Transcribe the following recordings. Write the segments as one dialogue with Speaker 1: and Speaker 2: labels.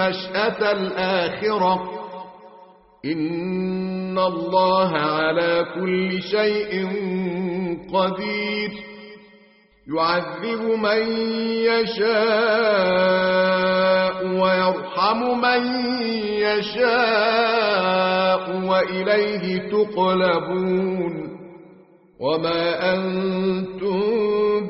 Speaker 1: النشأة الآخرة. إن الله على كل شيء قدير. يعذب من يشاء ويرحم من يشاء وإليه تقلبون. وما أنتم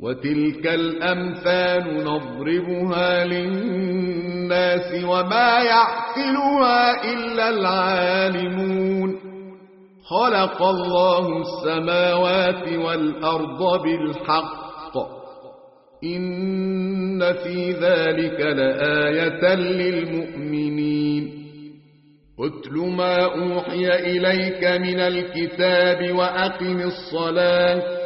Speaker 1: وتلك الأمثال نضربها للناس وما يعقلها إلا العالمون. خلق الله السماوات والأرض بالحق. إن في ذلك لآية للمؤمنين. اتل ما أوحي إليك من الكتاب وأقم الصلاة.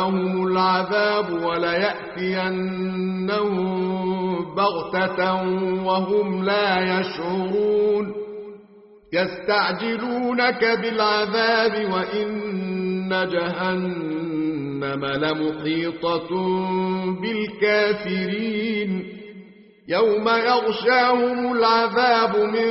Speaker 1: لجاءهم العذاب وليأتينهم بغتة وهم لا يشعرون. يستعجلونك بالعذاب وإن جهنم لمحيطة بالكافرين. يوم يغشاهم العذاب من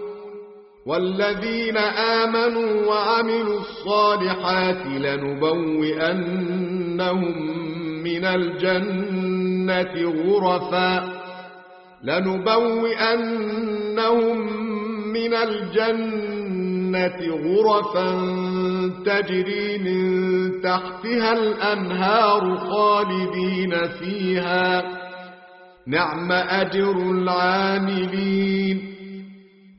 Speaker 1: والذين آمنوا وعملوا الصالحات لنبوئنهم من الجنة غرفا لنبوئنهم من الجنة غرفا تجري من تحتها الأنهار خالدين فيها. نعم أجر العاملين.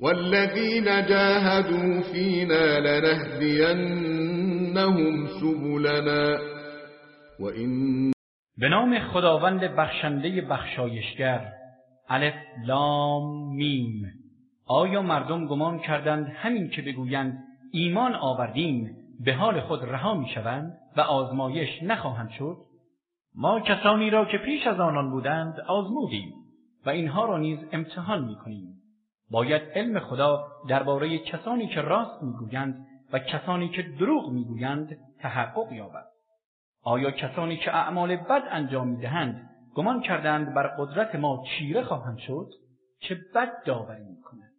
Speaker 1: والذين جاهدوا فينا لنهدينهم سبلنا. وإن
Speaker 2: به نام خداوند بخشنده بخشایشگر الف لام میم. آیا مردم گمان کردند همین که بگویند ایمان آوردیم به حال خود رها می‌شوند و آزمایش نخواهند شد؟ ما کسانی را که پیش از آنان بودند آزمودیم و اینها را نیز امتحان می‌کنیم باید علم خدا درباره کسانی که راست می‌گویند و کسانی که دروغ می‌گویند تحقق یابد. آیا کسانی که اعمال بد انجام می‌دهند گمان کردند بر قدرت ما چیره خواهند شد؟ چه بد داوری می‌کنند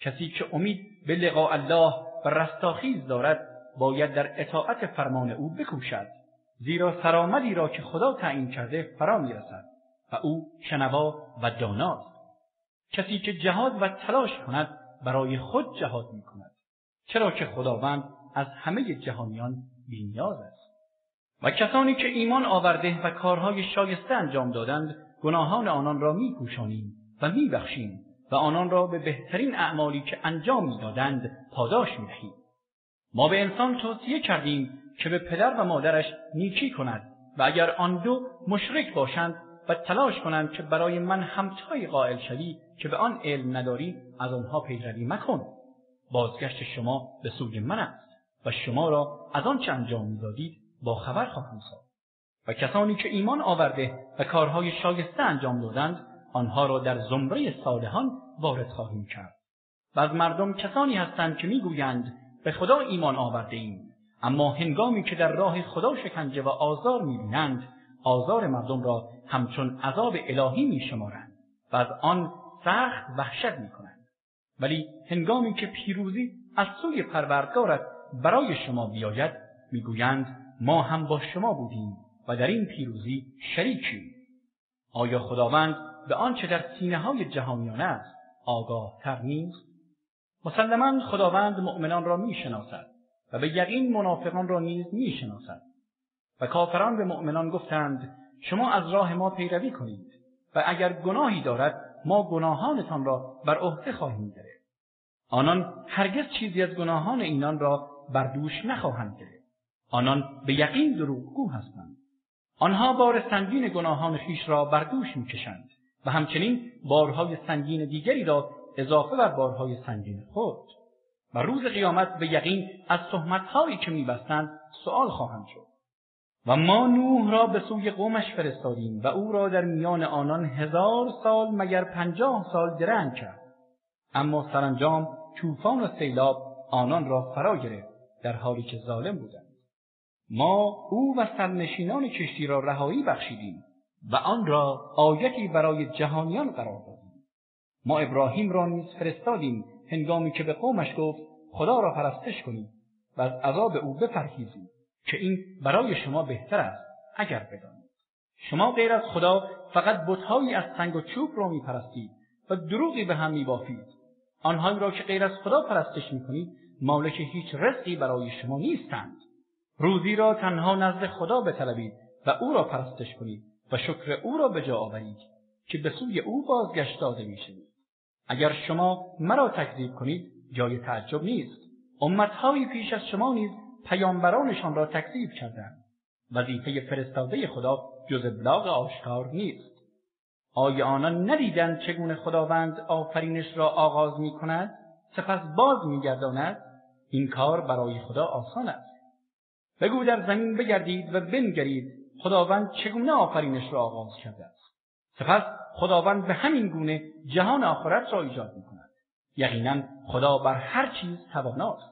Speaker 2: کسی که امید به لقاء الله و رستاخیز دارد باید در اطاعت فرمان او بکوشد زیرا سرآمدی را که خدا تعیین کرده فرا می‌رسد و او شنوا و داناست. کسی که جهاد و تلاش کند برای خود جهاد می کند چرا که خداوند از همه جهانیان بینیاز است. و کسانی که ایمان آورده و کارهای شایسته انجام دادند گناهان آنان را میپوشانیم و میبخشیم و آنان را به بهترین اعمالی که انجام می‌دادند پاداش می‌دهیم. ما به انسان توصیه کردیم که به پدر و مادرش نیکی کند و اگر آن دو مشرک باشند و تلاش کنند که برای من همتایی قائل شوی که به آن علم نداری از آنها پیروی مکن. بازگشت شما به سوی من است و شما را از آنچه انجام می‌دادید با خبر خواهم ساخت. و کسانی که ایمان آورده و کارهای شایسته انجام دادند آنها را در زمره صالحان وارد خواهیم کرد. و از مردم کسانی هستند که می‌گویند به خدا ایمان آورده ایم. اما هنگامی که در راه خدا شکنجه و آزار می‌بینند آزار مردم را همچون عذاب الهی میشمارند. و از آن سخت وحشت می‌کنند ولی هنگامی که پیروزی از سوی پروردگارت برای شما بیاید می‌گویند ما هم با شما بودیم و در این پیروزی شریکیم. آیا خداوند به آنچه در سینه های جهانیان است آگاه تر نیست؟ مسلما خداوند مؤمنان را می‌شناسد و به یقین منافقان را نیز می‌شناسد. و کافران به مؤمنان گفتند شما از راه ما پیروی کنید و اگر گناهی دارد ما گناهانتان را بر عهده خواهیم گرفت. آنان هرگز چیزی از گناهان اینان را بر دوش نخواهند گرفت. آنان به یقین دروغگو هستند. آنها بار سنگین گناهان خویش را بر دوش می‌کشند و همچنین بارهای سنگین دیگری را اضافه بر بارهای سنگین خود. و روز قیامت به یقین از تهمتهایی که میبستند سؤال خواهند شد. و ما نوح را به سوی قومش فرستادیم و او را در میان آنان هزار سال مگر پنجاه سال درنگ کرد. اما سرانجام طوفان و سیلاب آنان را فرا گرفت در حالی که ظالم بودند. ما او و سرنشینان کشتی را رهایی بخشیدیم و آن را آیتی برای جهانیان قرار دادیم. ما ابراهیم را نیز فرستادیم هنگامی که به قومش گفت خدا را پرستش کنید و از عذاب او بپرهیزید. که این برای شما بهتر است اگر بدانید. شما غیر از خدا فقط بتهایی از سنگ و چوب را میپرستید و دروغی به هم میبافید. آنهایی را که غیر از خدا پرستش می‌کنید مالک هیچ رزقی برای شما نیستند. روزی را تنها نزد خدا بطلبید و او را پرستش کنید و شکر او را به جا آورید که به سوی او بازگشت داده می‌شوید. اگر شما مرا تکذیب کنید جای تعجب نیست. امتهایی پیش از شما نیز پیامبرانشان را تکذیب کردند. وظیفه فرستاده خدا جز ابلاغ آشکار نیست. آیا آنان ندیدند چگونه خداوند آفرینش را آغاز می کند سپس باز میگرداند. این کار برای خدا آسان است. بگو در زمین بگردید و بنگرید. خداوند چگونه آفرینش را آغاز کرده است؟ سپس خداوند به همین گونه جهان آخرت را ایجاد می کند یقینا خدا بر هر چیز تواناست.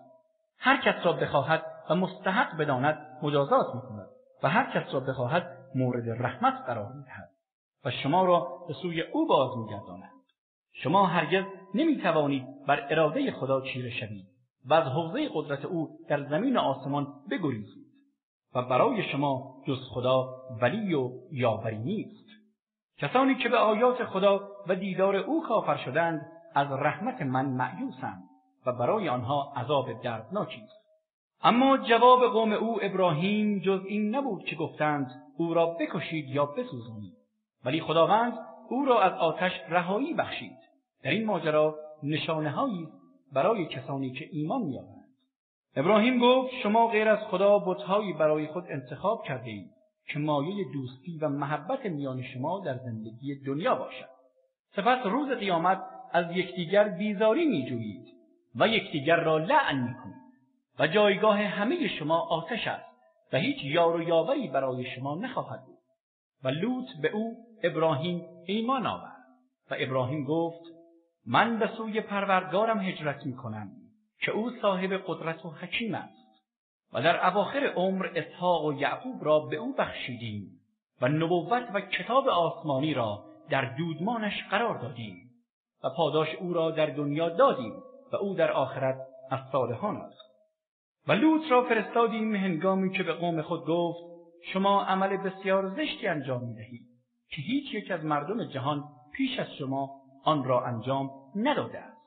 Speaker 2: هر کس را بخواهد و مستحق بداند مجازات می کند و هر کس را بخواهد مورد رحمت قرار می دهد و شما را به سوی او باز می گرداند. شما هرگز نمی توانید بر اراده خدا چیره شوید و از حوزه قدرت او در زمین آسمان بگریزید و برای شما جز خدا ولی و یاوری نیست کسانی که به آیات خدا و دیدار او کافر شدند از رحمت من مأیوسند و برای آنها عذاب دردناکی است اما جواب قوم او ابراهیم جز این نبود که گفتند او را بکشید یا بسوزانید. ولی خداوند او را از آتش رهایی بخشید. در این ماجرا نشانه برای کسانی که ایمان میآورند ابراهیم گفت شما غیر از خدا بتهایی برای خود انتخاب کرده اید که مایه دوستی و محبت میان شما در زندگی دنیا باشد. سپس روز قیامت از یکدیگر بیزاری میجویید و یکدیگر را لعن می‌کنید. و جایگاه همه شما آتش است و هیچ یار و یاوری برای شما نخواهد بود. و لوط به او ابراهیم ایمان آورد و ابراهیم گفت من به سوی پروردگارم هجرت می کنم که او صاحب قدرت و حکیم است و در اواخر عمر اسحاق و یعقوب را به او بخشیدیم و نبوت و کتاب آسمانی را در دودمانش قرار دادیم و پاداش او را در دنیا دادیم و او در آخرت از صالحان است. و لوط را فرستادیم هنگامی که به قوم خود گفت شما عمل بسیار زشتی انجام می دهید که هیچ یک از مردم جهان پیش از شما آن را انجام نداده است.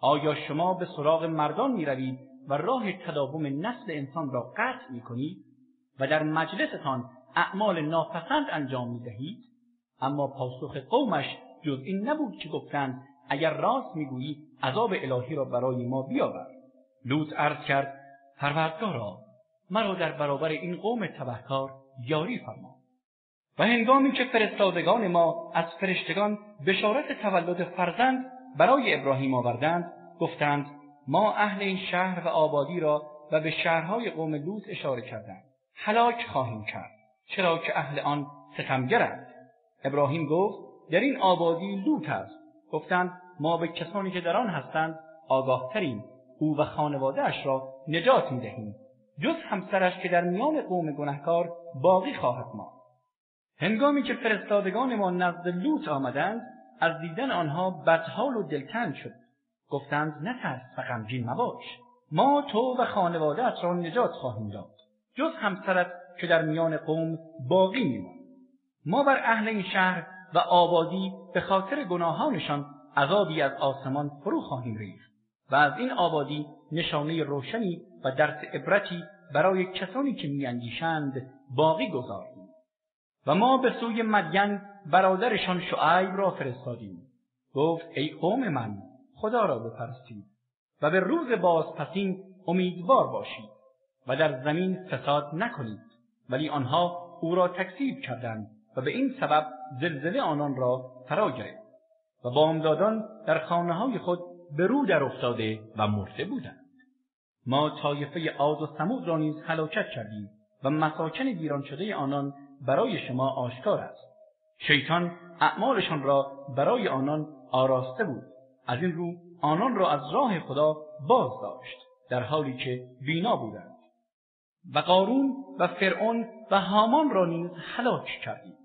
Speaker 2: آیا شما به سراغ مردان می روید و راه تداوم نسل انسان را قطع می کنید و در مجلستان اعمال ناپسند انجام می دهید اما پاسخ قومش جز این نبود که گفتند اگر راست می‌گویی عذاب الهی را برای ما بیاور. لوط عرض کرد پروردگارا مرا در برابر این قوم تبهکار یاری فرما. و هنگامی که فرستادگان ما از فرشتگان بشارت تولد فرزند برای ابراهیم آوردند گفتند ما اهل این شهر و آبادی را و به شهرهای قوم لوط اشاره کردند هلاک خواهیم کرد چرا که اهل آن ستمگرند. ابراهیم گفت در این آبادی لوط است. گفتند ما به کسانی که در آن هستند آگاهتریم. او و خانوادهاش را نجات می‌دهیم. جز همسرش که در میان قوم گنهکار باقی خواهد ماند. هنگامی که فرستادگان ما نزد لوط آمدند از دیدن آنها بدحال و دلتنگ شد. گفتند نترس و غمگین مباش. ما تو و خانوادهات را نجات خواهیم داد. جز همسرت که در میان قوم باقی میماند. ما بر اهل این شهر و آبادی به خاطر گناهانشان عذابی از آسمان فرو خواهیم ریخت. و از این آبادی نشانه روشنی و درس عبرتی برای کسانی که میاندیشند باقی گذاردیم و ما به سوی مدین برادرشان شعیب را فرستادیم. گفت ای قوم من خدا را بپرستید و به روز بازپسین امیدوار باشید و در زمین فساد نکنید. ولی آنها او را تکذیب کردند و به این سبب زلزله آنان را فرا گرفت و بامدادان در خانه های خود به رو در افتاده و مرده بودند. ما طایفه عاد و سمود را نیز هلاکت کردیم و مساکن ویران شده آنان برای شما آشکار است. شیطان اعمالشان را برای آنان آراسته بود. از این رو آنان را از راه خدا باز داشت در حالی که بینا بودند. و قارون و فرعون و هامان را نیز هلاک کردیم.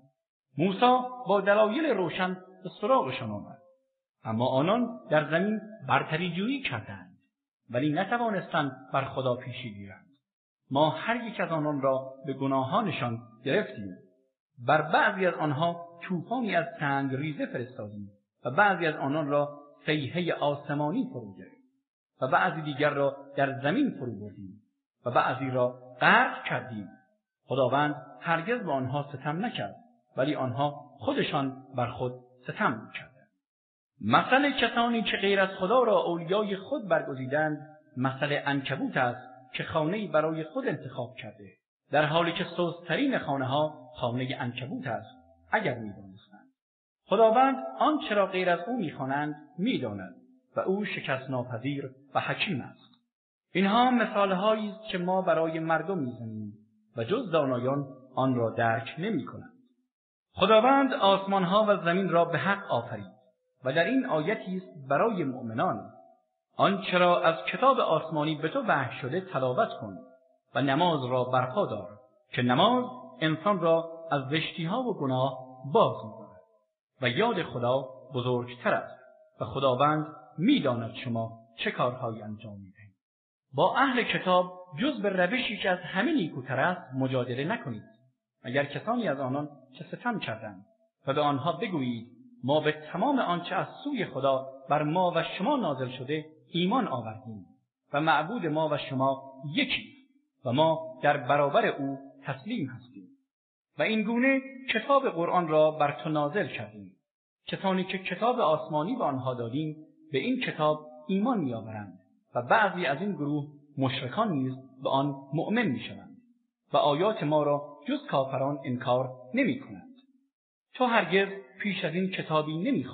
Speaker 2: موسی با دلایل روشن به سراغشان آمد. اما آنان در زمین برتری جویی کردند ولی نتوانستند بر خدا پیشی گیرند. ما هر یک از آنان را به گناهانشان گرفتیم. بر بعضی از آنها طوفانی از سنگ ریزه فرستادیم و بعضی از آنان را صیحه آسمانی فرو گرفت و بعضی دیگر را در زمین فرو بردیم و بعضی را غرق کردیم. خداوند هرگز به آنها ستم نکرد ولی آنها خودشان بر خود ستم کردند مثل کسانی که غیر از خدا را اولیای خود برگزیدند مثل عنکبوت است که خانه برای خود انتخاب کرده. در حالی که سست‌ترین خانه ها خانه عنکبوت است اگر می‌دانستند. خداوند آنچه را غیر از او می‌خوانند می‌داند و او شکست ناپذیر و حکیم است. اینها مثالهایی است که ما برای مردم می‌زنیم و جز دانایان آن را درک نمی‌کنند. خداوند آسمانها و زمین را به حق آفرید. و در این آیتی است برای مؤمنان آنچه را از کتاب آسمانی به تو وحی شده تلاوت کن و نماز را برپا دار که نماز انسان را از زشتیها و گناه باز می‌دارد و یاد خدا بزرگتر است و خداوند می‌داند شما چه کارهایی انجام می‌دهید. با اهل کتاب جز به روشی که از همه نیکوتر است مجادله نکنید. مگر کسانی از آنان که ستم کردند و به آنها بگویید ما به تمام آنچه از سوی خدا بر ما و شما نازل شده ایمان آوردیم و معبود ما و شما یکی و ما در برابر او تسلیم هستیم و این گونه کتاب قرآن را بر تو نازل کردیم کسانی که کتاب آسمانی به آنها دادیم به این کتاب ایمان میآورند و بعضی از این گروه مشرکان نیز به آن مؤمن می‌شوند و آیات ما را جز کافران انکار نمی کنند. تو هرگز پیش از این کتابی نمی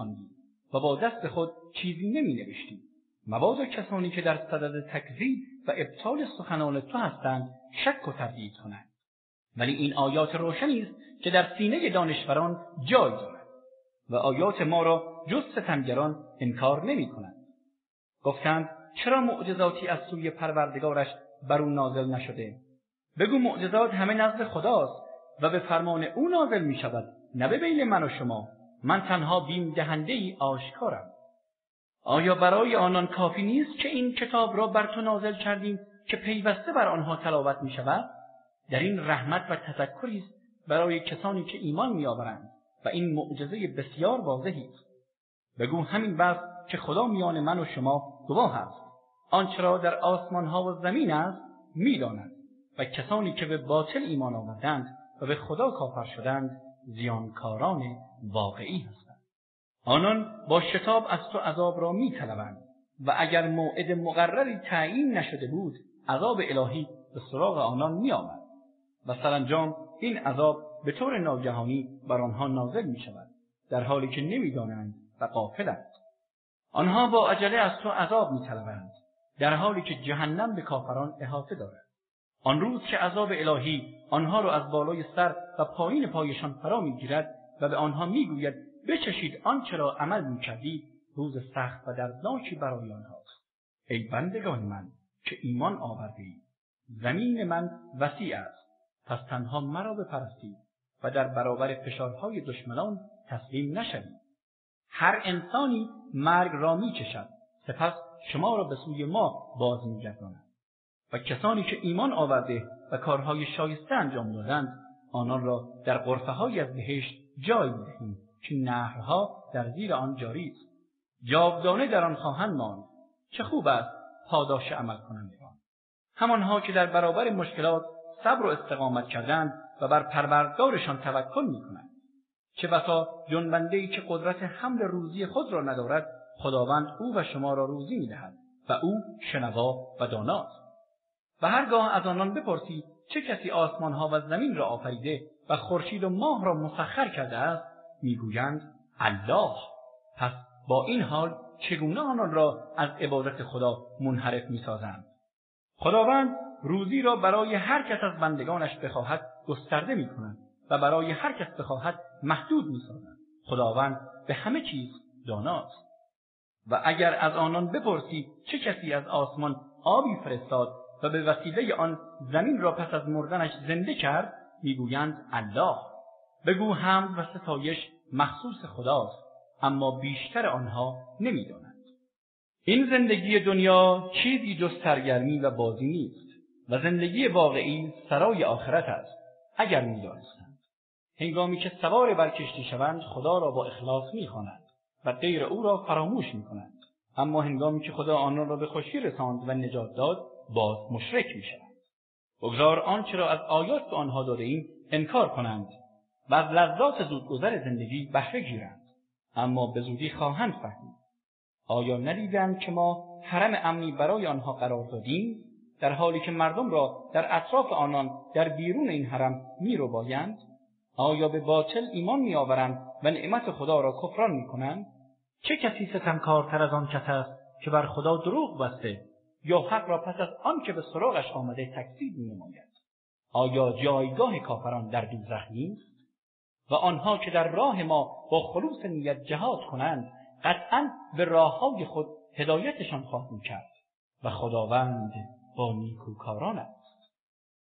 Speaker 2: و با دست خود چیزی نمی نوشتی. مبادا کسانی که در صدد تکذیب و ابطال سخنان تو هستند شک و تردید کنند. ولی این آیات روشنی است که در سینه دانشوران جای دارد و آیات ما را جز ستمگران انکار نمی کنند. گفتند چرا معجزاتی از سوی پروردگارش بر او نازل نشده بگو معجزات همه نزد خداست و به فرمان او نازل می شود نه به میل من و شما. من تنها بیم دهنده ای آشکارم. آیا برای آنان کافی نیست که این کتاب را بر تو نازل کردیم که پیوسته بر آنها تلاوت می شود؟ در این رحمت و تذکری است برای کسانی که ایمان میآورند و این معجزه بسیار واضحی است. بگو همین بس که خدا میان من و شما گواه است. آنچه را در آسمان ها و زمین است می‌داند و کسانی که به باطل ایمان آوردند و به خدا کافر شدند زیانکاران واقعی هستند. آنان با شتاب از تو عذاب را میطلبند و اگر موعد مقرری تعیین نشده بود عذاب الهی به سراغ آنان میآمد و سرانجام این عذاب به طور ناگهانی بر آنها نازل می شود در حالی که نمی‌دانند و غافلند آنها با عجله از تو عذاب می در حالی که جهنم به کافران احاطه دارد. آن روز که عذاب الهی آنها را از بالای سر و پایین پایشان فرا می‌گیرد و به آنها می‌گوید بچشید آنچه را عمل می‌کردید؟ روز سخت و دردناکی برای آنهاست. ای بندگان من که ایمان آورده زمین من وسیع است. پس تنها مرا بپرستید و در برابر فشارهای دشمنان تسلیم نشوید. هر انسانی مرگ را میچشد. سپس شما را به سوی ما باز میگرداند و کسانی که ایمان آورده و کارهای شایسته انجام دادند آنان را در غرفه هایی از بهشت جای می‌دهیم که نهرها در زیر آن جاری است. جاودانه در آن خواهند ماند. چه خوب است پاداش عمل کنندگان. همانها که در برابر مشکلات صبر و استقامت کردند و بر پروردگارشان توکل می‌کنند. چه بسا جنبنده‌ای که قدرت حمل روزی خود را ندارد خداوند او و شما را روزی می‌دهد و او شنوا و داناست. و هرگاه از آنان بپرسی چه کسی آسمانها و زمین را آفریده و خورشید و ماه را مسخر کرده است می‌گویند الله. پس با این حال چگونه آنان را از عبادت خدا منحرف می‌سازند؟ خداوند روزی را برای هر کس از بندگانش بخواهد گسترده می و برای هر کس بخواهد محدود می خداوند به همه چیز داناست. و اگر از آنان بپرسی چه کسی از آسمان آبی فرستاد و به وسیله آن زمین را پس از مردنش زنده کرد می‌گویند الله. بگو حمد و ستایش مخصوص خداست اما بیشتر آنها نمی‌دانند. این زندگی دنیا چیزی جز سرگرمی و بازی نیست و زندگی واقعی سرای آخرت است اگر می‌دانستند. هنگامی که سوار بر کشتی شوند خدا را با اخلاص می‌خوانند و غیر او را فراموش می‌کنند. اما هنگامی که خدا آنان را به خوشی رساند و نجات داد باز مشرک می‌شوند. بگذار آنچه را از آیات به آنها داده ایم انکار کنند و از لذات زودگذر زندگی بهره گیرند. اما به زودی خواهند فهمید. آیا ندیدند که ما حرم امنی برای آنها قرار دادیم؟ در حالی که مردم را در اطراف آنان در بیرون این حرم ربایند؟ آیا به باطل ایمان میآورند و نعمت خدا را کفران می‌کنند؟ چه کسی ستمکارتر از آن کس است که بر خدا دروغ بسته یا حق را پس از آن که به سراغش آمده تکذیب مینماید. آیا جایگاه کافران در دوزخ نیست؟ و آنها که در راه ما با خلوص نیت جهاد کنند قطعا به راههای خود هدایتشان خواهیم کرد. و خداوند با نیکوکاران است